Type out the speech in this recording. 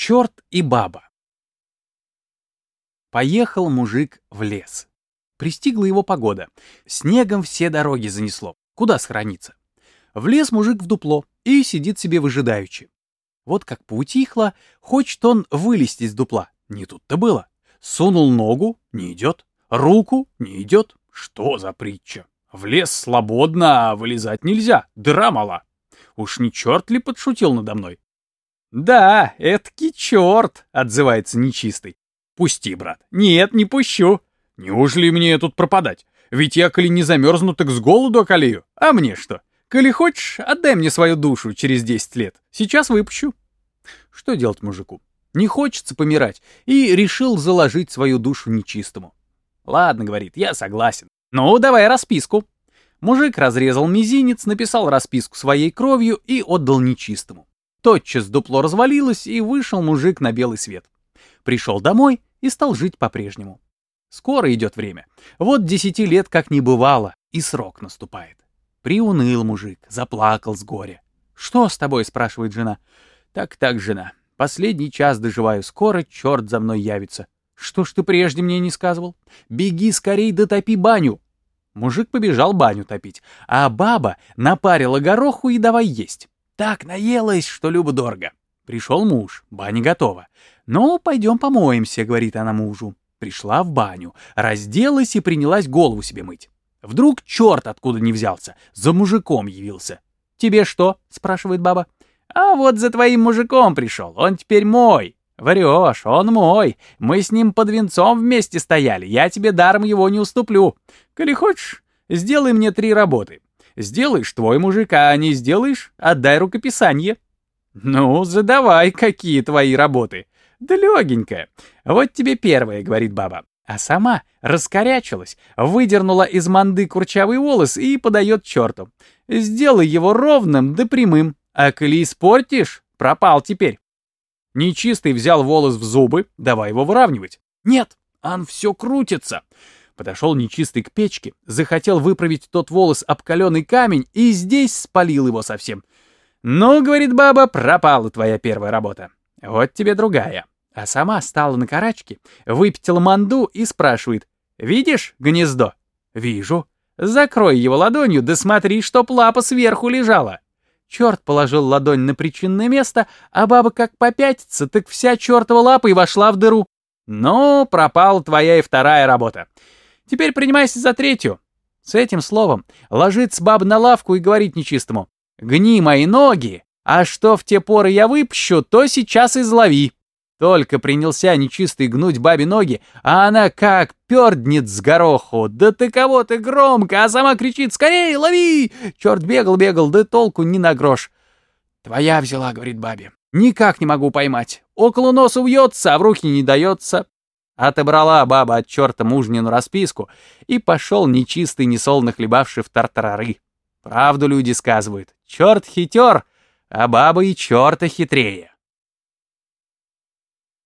Черт и баба. Поехал мужик в лес. Пристигла его погода. Снегом все дороги занесло. Куда схорониться? Влез мужик в дупло и сидит себе выжидаючи. Вот как поутихло, хочет он вылезти из дупла. Не тут-то было. Сунул ногу — не идет. Руку — не идет. Что за притча? В лес свободно, а вылезать нельзя. Дыра мала. Уж не черт ли подшутил надо мной? «Да, этакий черт!» — отзывается нечистый. «Пусти, брат». «Нет, не пущу». «Неужели мне тут пропадать? Ведь я, коли не замерзну, так с голоду околею. А мне что? Коли хочешь, отдай мне свою душу через 10 лет. Сейчас выпущу». Что делать мужику? Не хочется помирать, и решил заложить свою душу нечистому. «Ладно», — говорит, — «я согласен. Ну, давай расписку». Мужик разрезал мизинец, написал расписку своей кровью и отдал нечистому. Тотчас дупло развалилось, и вышел мужик на белый свет. Пришел домой и стал жить по-прежнему. Скоро идет время. Вот десяти лет как не бывало, и срок наступает. Приуныл мужик, заплакал с горя. «Что с тобой?» — спрашивает жена. «Так-так, жена, последний час доживаю, скоро черт за мной явится. Что ж ты прежде мне не сказывал? Беги скорей дотопи баню!» Мужик побежал баню топить, а баба напарила гороху и давай есть. Так наелась, что любо-дорого. Пришел муж, баня готова. «Ну, пойдем помоемся», — говорит она мужу. Пришла в баню, разделась и принялась голову себе мыть. Вдруг черт откуда не взялся, за мужиком явился. «Тебе что?» — спрашивает баба. «А вот за твоим мужиком пришел, он теперь мой». «Врешь, он мой. Мы с ним под венцом вместе стояли, я тебе даром его не уступлю. Коли хочешь, сделай мне три работы. Сделаешь твой мужик, а не сделаешь, отдай рукописание. Ну, задавай, какие твои работы. Да легенькая. Вот тебе первая, говорит баба. А сама раскорячилась, выдернула из манды курчавый волос и подает черту. Сделай его ровным да прямым, а коли испортишь, пропал теперь. Нечистый взял волос в зубы, давай его выравнивать. Нет, он все крутится. Подошел нечистый к печке, захотел выправить тот волос об каленый камень и здесь спалил его совсем. «Ну, — говорит баба, — пропала твоя первая работа. Вот тебе другая». А сама стала на карачке, выпятила манду и спрашивает. «Видишь гнездо?» «Вижу». «Закрой его ладонью, да смотри, чтоб лапа сверху лежала». Черт положил ладонь на причинное место, а баба как попятится, так вся чертова лапа и вошла в дыру. «Ну, пропала твоя и вторая работа. Теперь принимайся за третью. С этим словом ложится баб на лавку и говорит нечистому. Гни мои ноги, а что в те поры я выпущу, то сейчас излови. Только принялся нечистый гнуть бабе ноги, а она как перднет с гороху. Да ты кого ты громко, а сама кричит «Скорей, лови!» Черт бегал-бегал, да толку ни на грош. «Твоя взяла», — говорит бабе. «Никак не могу поймать. Около носа вьется, а в руки не дается. Отобрала баба от черта мужнину расписку, и пошел нечистый, несолно хлебавший в тартарары. Правду люди сказывают. Черт хитер, а баба и черта хитрее.